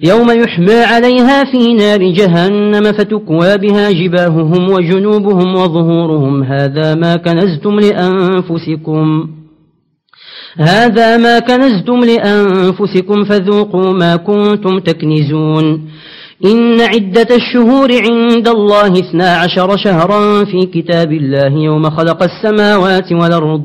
يوم يحمى عليها في نار جهنم فتكوى بها جباههم وجنوبهم وظهورهم. هذا ما كنزتم لأنفسكم. هذا ما كنزتم لأنفسكم فذوقوا ما كنتم تكنزون. إن عدة الشهور عند الله اثنا عشر شهرا في كتاب الله يوم خلق السماوات والأرض.